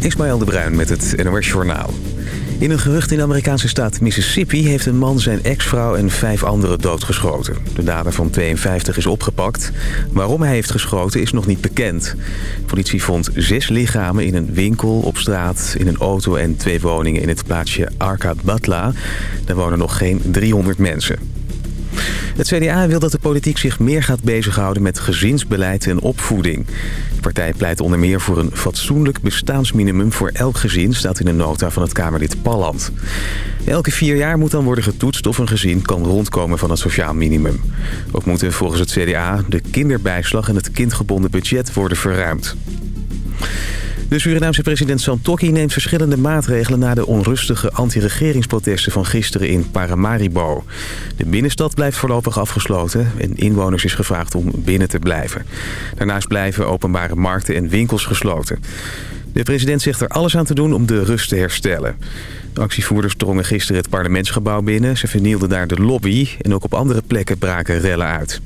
Ismaël de Bruin met het NOS Journaal. In een gerucht in de Amerikaanse staat Mississippi... heeft een man zijn ex-vrouw en vijf anderen doodgeschoten. De dader van 52 is opgepakt. Waarom hij heeft geschoten is nog niet bekend. Politie vond zes lichamen in een winkel, op straat, in een auto... en twee woningen in het plaatsje Arca Batla. Daar wonen nog geen 300 mensen. Het CDA wil dat de politiek zich meer gaat bezighouden met gezinsbeleid en opvoeding. De partij pleit onder meer voor een fatsoenlijk bestaansminimum voor elk gezin... staat in een nota van het Kamerlid Palland. Elke vier jaar moet dan worden getoetst of een gezin kan rondkomen van het sociaal minimum. Ook moeten volgens het CDA de kinderbijslag en het kindgebonden budget worden verruimd. De Surinaamse president Santokki neemt verschillende maatregelen... na de onrustige anti-regeringsprotesten van gisteren in Paramaribo. De binnenstad blijft voorlopig afgesloten... en inwoners is gevraagd om binnen te blijven. Daarnaast blijven openbare markten en winkels gesloten. De president zegt er alles aan te doen om de rust te herstellen. De actievoerders drongen gisteren het parlementsgebouw binnen. Ze vernielden daar de lobby en ook op andere plekken braken rellen uit.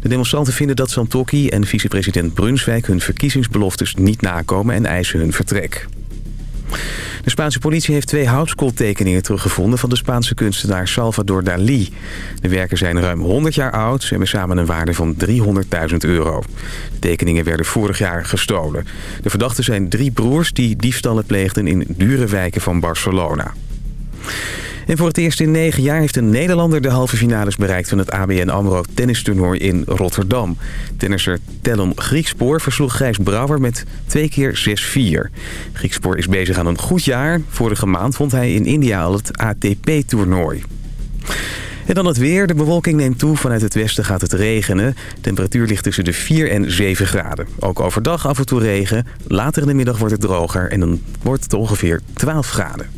De demonstranten vinden dat Santokki en vicepresident Brunswijk hun verkiezingsbeloftes niet nakomen en eisen hun vertrek. De Spaanse politie heeft twee houtskooltekeningen teruggevonden... van de Spaanse kunstenaar Salvador Dalí. De werken zijn ruim 100 jaar oud. Ze hebben samen een waarde van 300.000 euro. De tekeningen werden vorig jaar gestolen. De verdachten zijn drie broers die diefstallen pleegden... in dure wijken van Barcelona. En voor het eerst in negen jaar heeft een Nederlander de halve finales bereikt van het ABN AMRO tennistoernooi in Rotterdam. Tennisser Tellum Griekspoor versloeg Gijs Brouwer met twee keer 6-4. Griekspoor is bezig aan een goed jaar. Vorige maand vond hij in India al het ATP-toernooi. En dan het weer. De bewolking neemt toe. Vanuit het westen gaat het regenen. Temperatuur ligt tussen de 4 en 7 graden. Ook overdag af en toe regen. Later in de middag wordt het droger. En dan wordt het ongeveer 12 graden.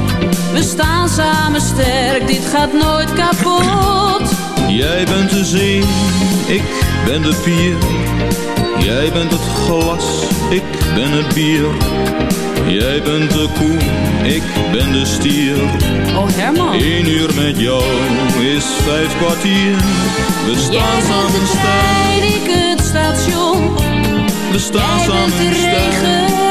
We staan samen sterk, dit gaat nooit kapot. Jij bent de zee, ik ben de pier. Jij bent het glas, ik ben het bier. Jij bent de koe, ik ben de stier. Oh Herman. Eén uur met jou is vijf kwartier. We Jij staan bent samen de sterk, trein, ik het station. we staan Jij bent samen de regen,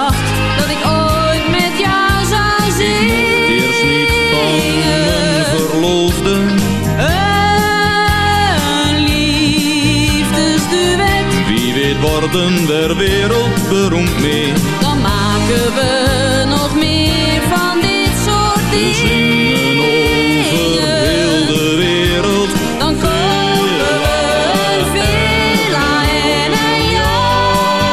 worden we wereldberoemd mee. dan maken we nog meer van dit soort dingen. zingen over heel de wereld. Dan kopen we een villa en een jacht.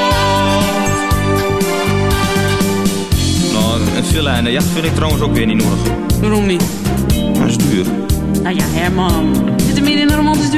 Nou, een villa en een jacht vind ik trouwens ook weer niet nodig. Waarom niet? Dat is duur. Nou ja, Herman. Zit er meer in een romantisch?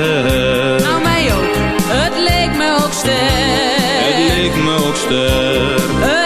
Leek me ook sterk.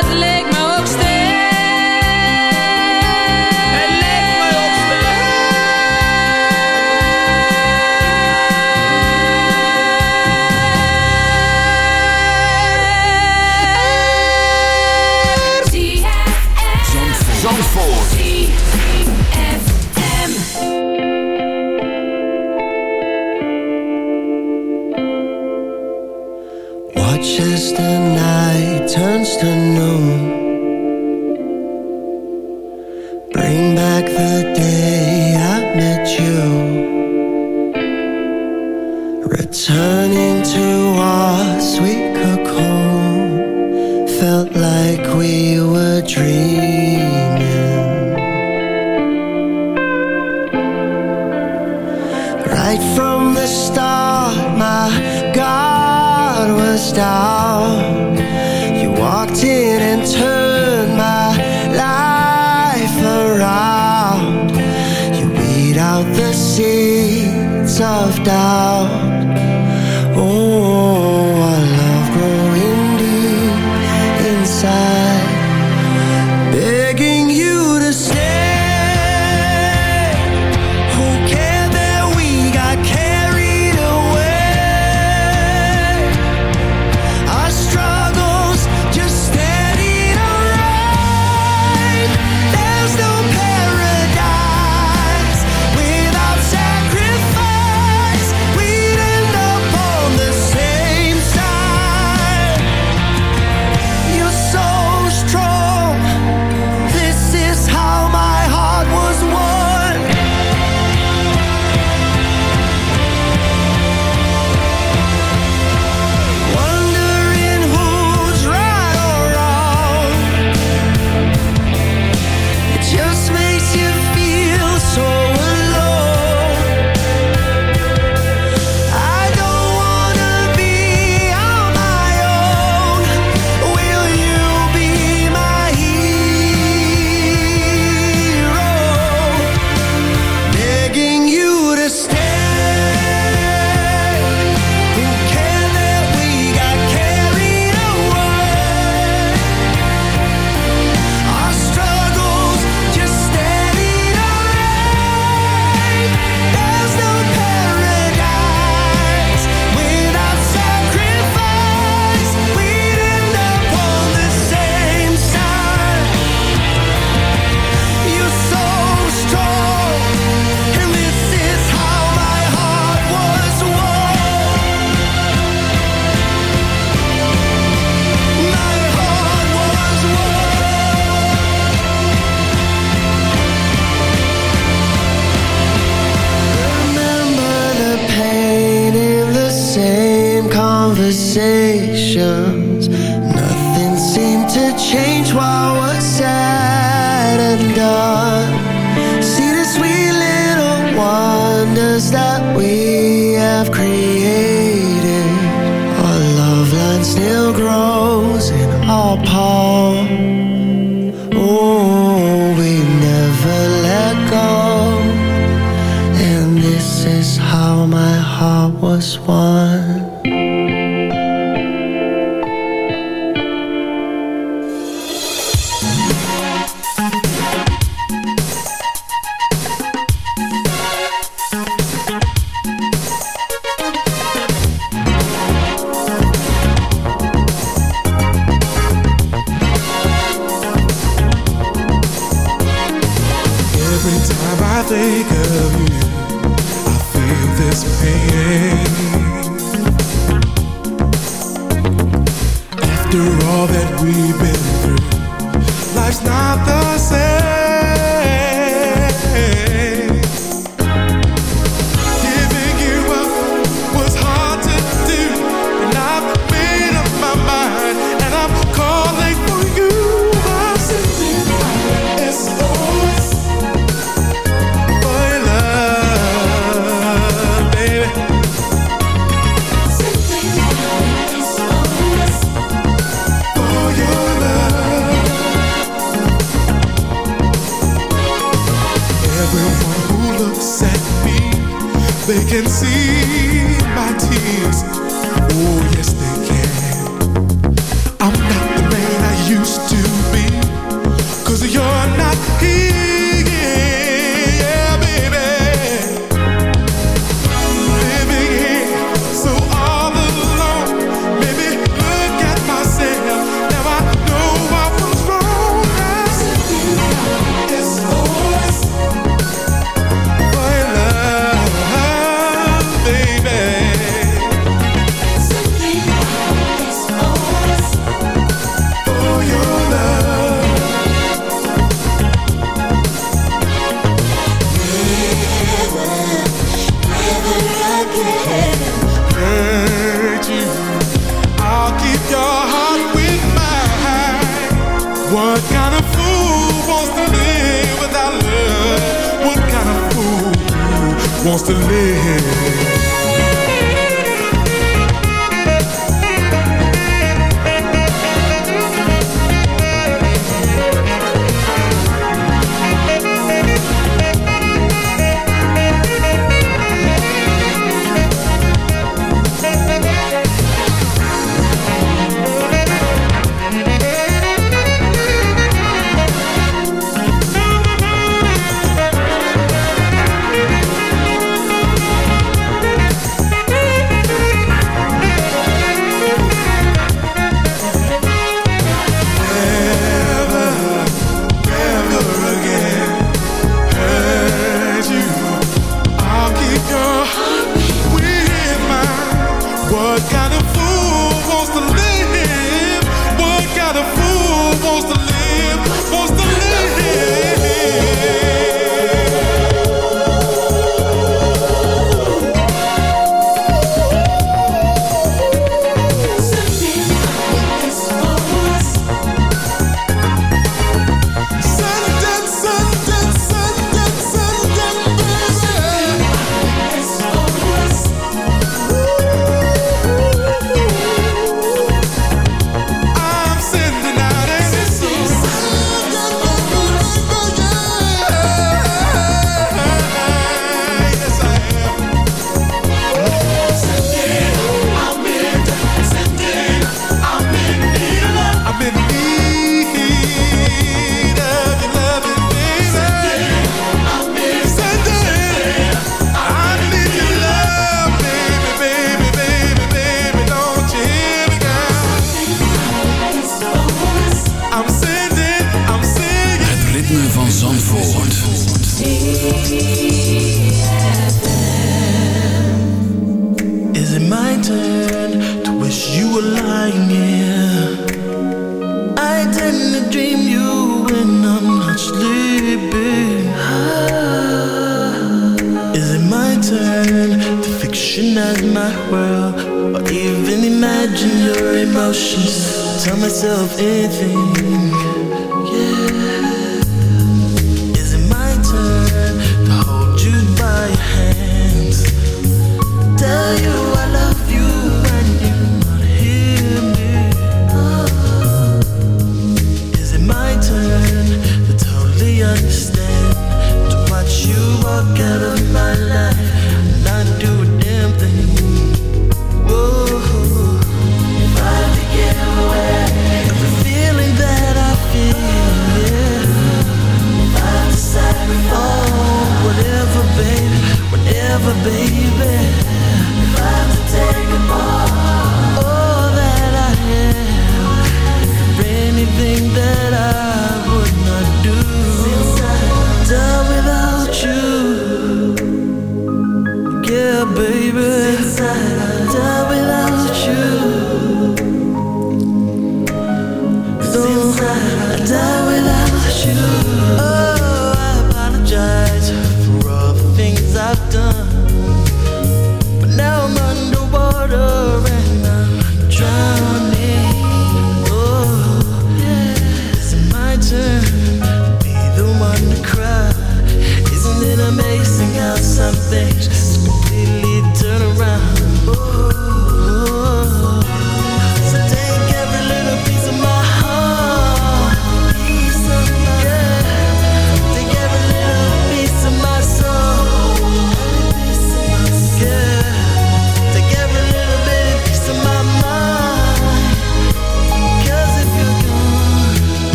turn to fictionize my world. Or even imagine your emotions. Tell myself anything.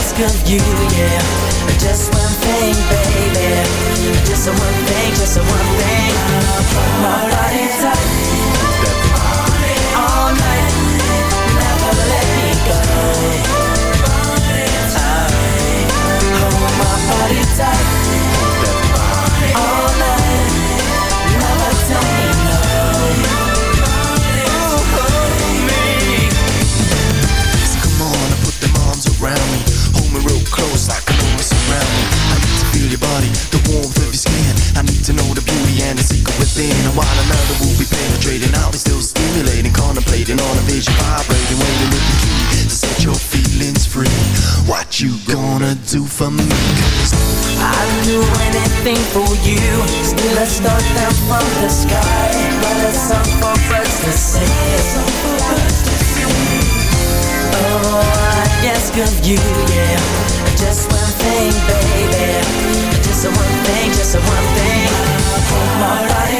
Ask of you, yeah. Just one thing, baby. Just one thing, just one thing. My body tight. All to know the beauty and the secret within. And while another will be penetrating, I'll be still stimulating, contemplating on a vision, vibrating, waiting with the key to set your feelings free. What you gonna do for me? I'd do anything for you. Still a star down from the sky. Write a song for birds to sing. Oh, I ask of you, yeah. Just one thing, baby. Just one thing, just one thing. My body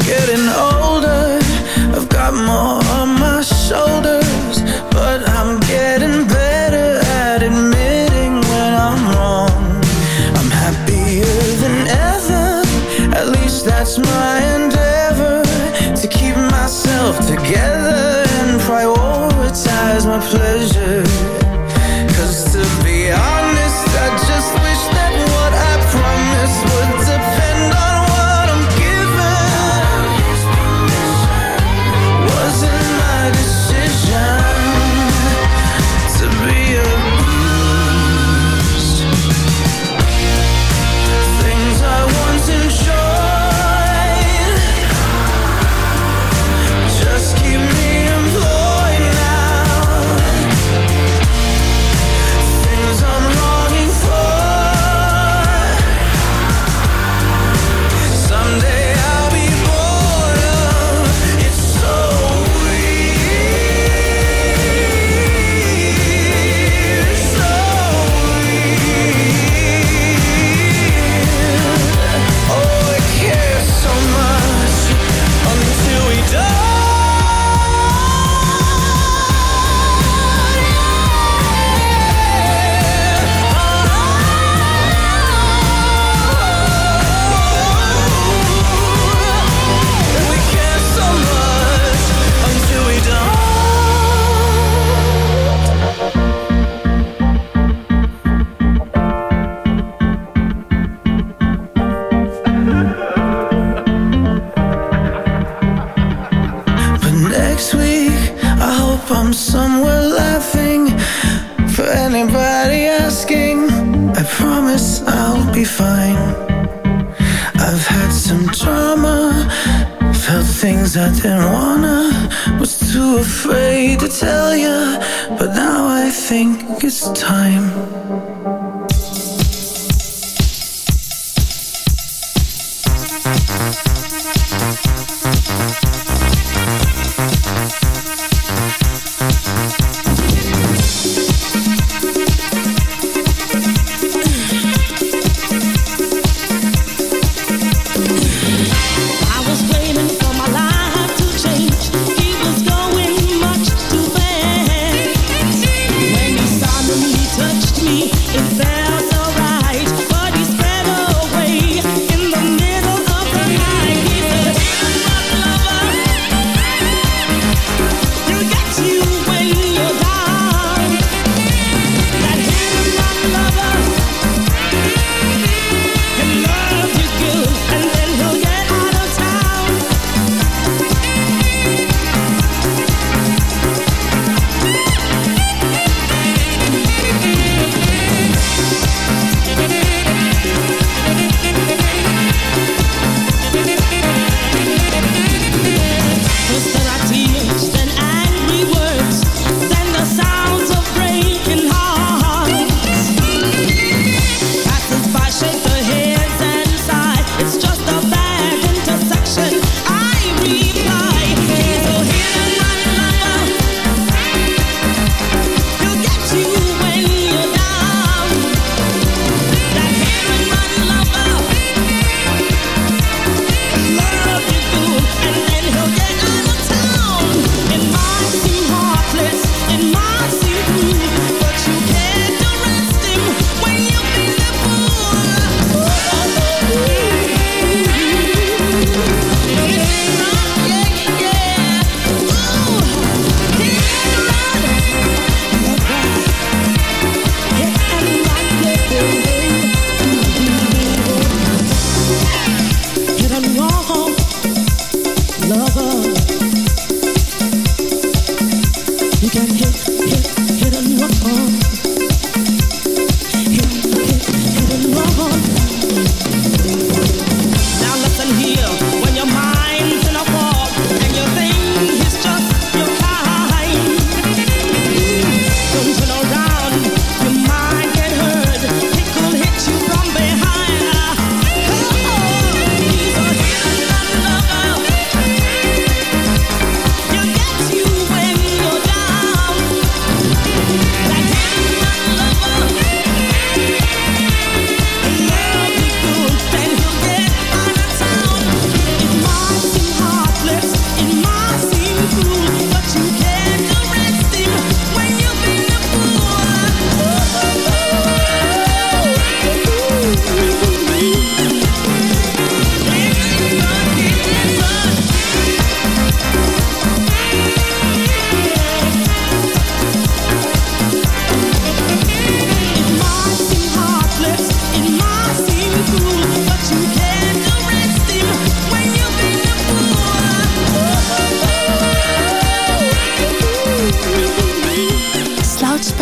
getting older I've got more on my shoulders But I'm getting better at admitting when I'm wrong. I'm happier than ever At least that's my endeavor To keep myself together And prioritize my pleasure. were laughing for anybody asking. I promise I'll be fine. I've had some trauma, felt things I didn't wanna, was too afraid to tell you, but now I think it's time.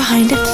behind it.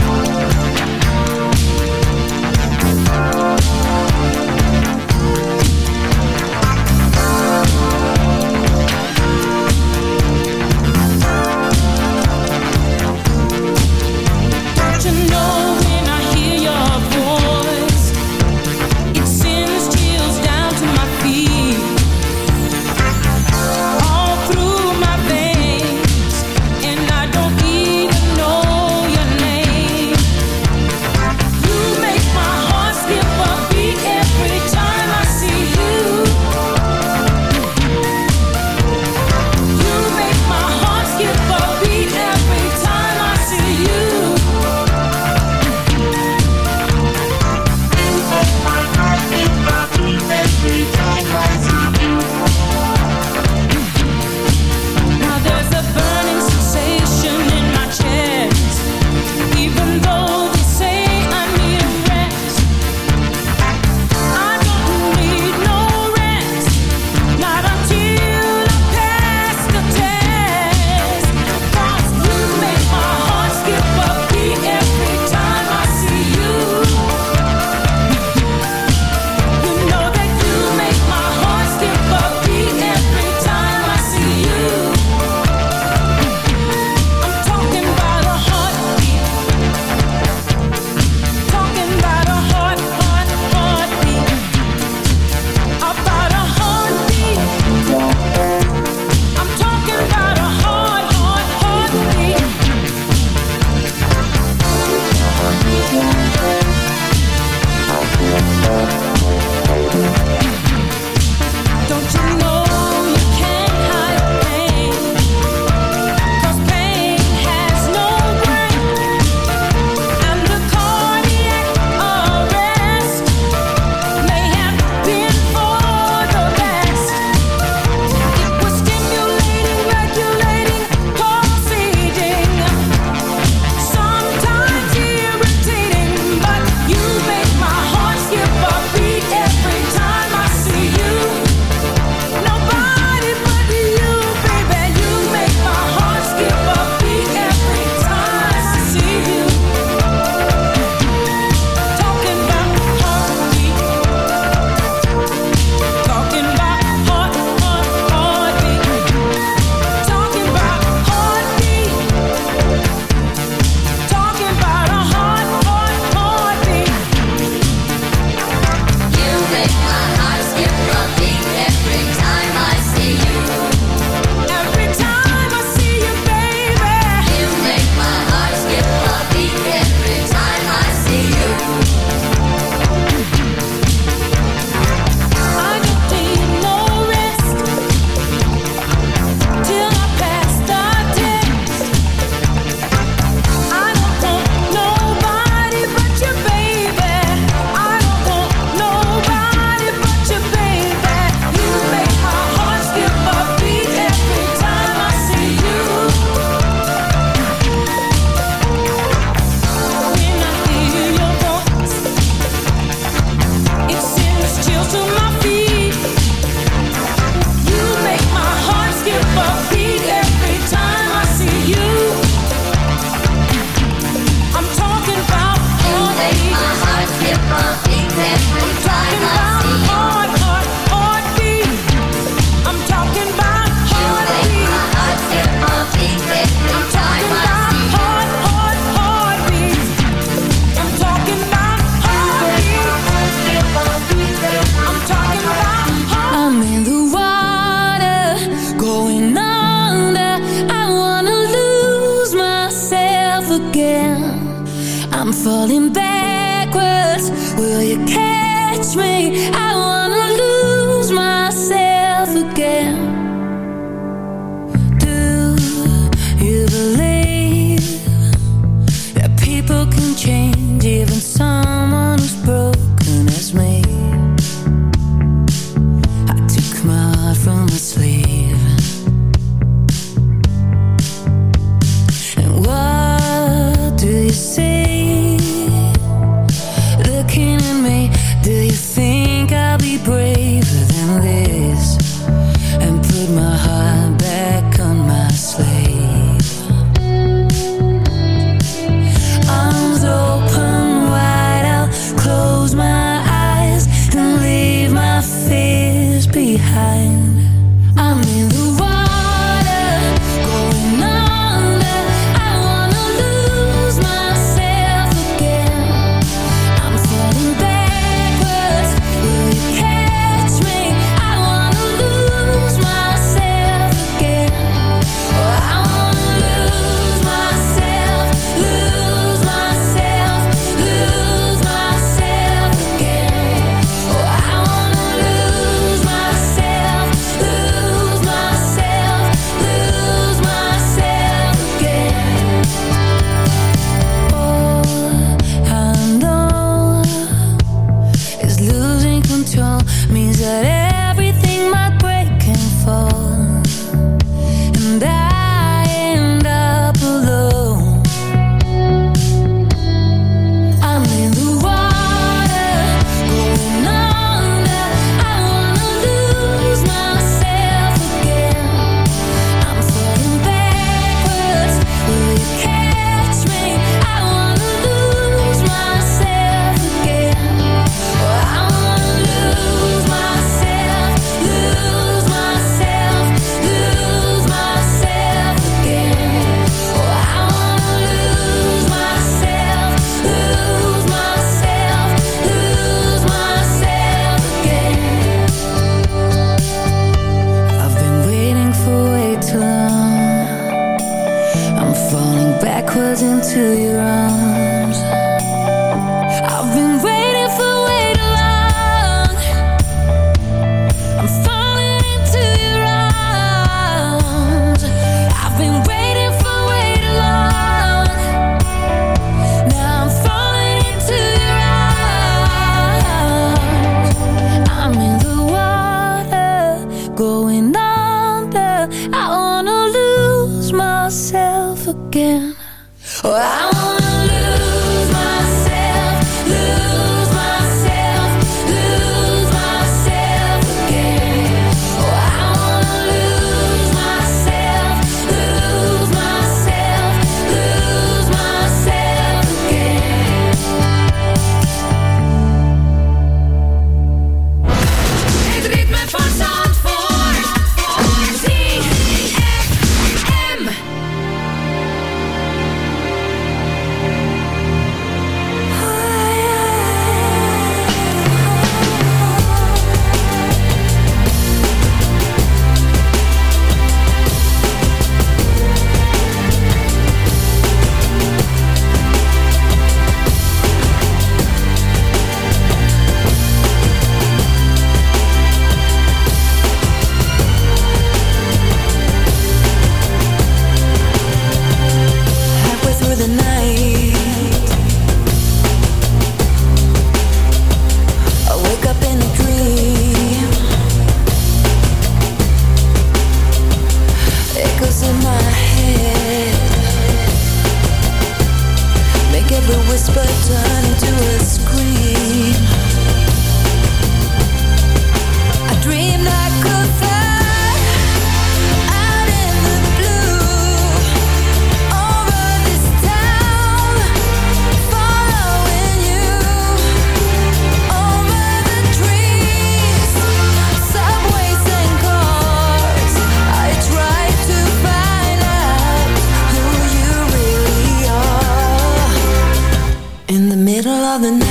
of the night.